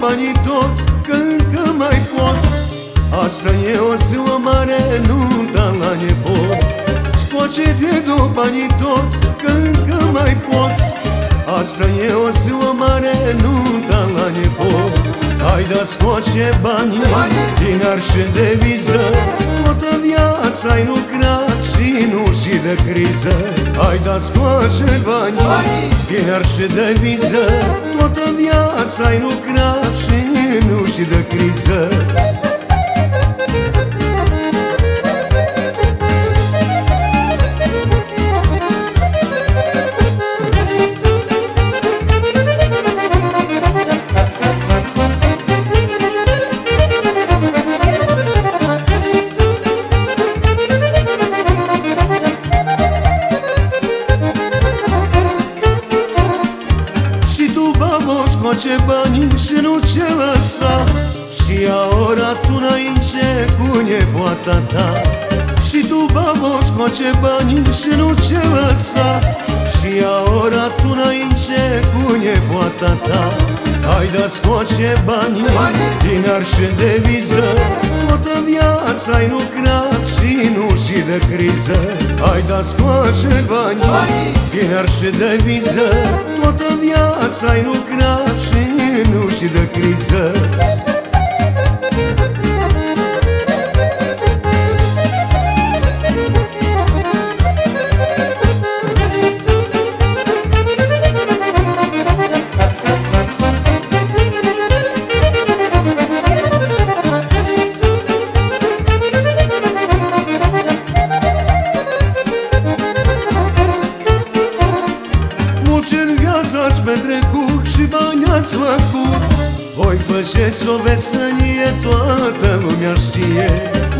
banii toți Că încă mai poți. Asta e o ziua mare, nunta da la nebot. Scoce-te două banii toți Că încă mai poți. Asta e o ziua mare, nunta da la nebot. Hai da scoce banii din arș de viză. Toată viața ai lucrat și nu de criză. Hai da scoce banii din arșe de viză Toată viața ai lucrat și nu și de criză scoace banii și nu ce lăsa. Și a ora tu înainte cu nepoata ta. Și tu, babo, scoace banii și nu ce lăsa. Și a ora tu înainte cu nepoata ta. Hai da scoace banii din arșe de viză Toată viața ai lucrat și nu și de criză. Hai da scoace banii din arșe de viză Toată viața ai lucrat și nu și de criză ați petrecut și bani ați făcut. Voi faceți o vesenie, toată lumea știe.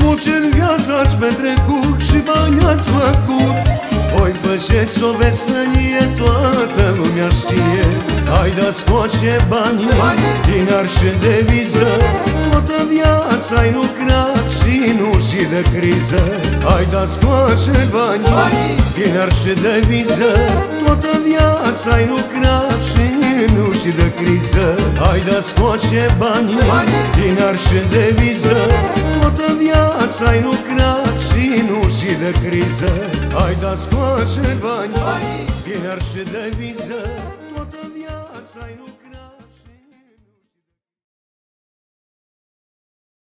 Muci în viață ați petrecut și bani ați făcut. Voi faceți o vesenie, toată lumea știe. Hai da scoace bani din arșe de viză. Toată viața ai lucrat și nu și de criză. Hai da scoace bani din arșe de viză. Toată viața ai lucrat și nu și de criză. Hai da scoace bani din arșe de viză. Toată viața ai lucrat și nu și de criză. Hai da scoace bani din arșe de viză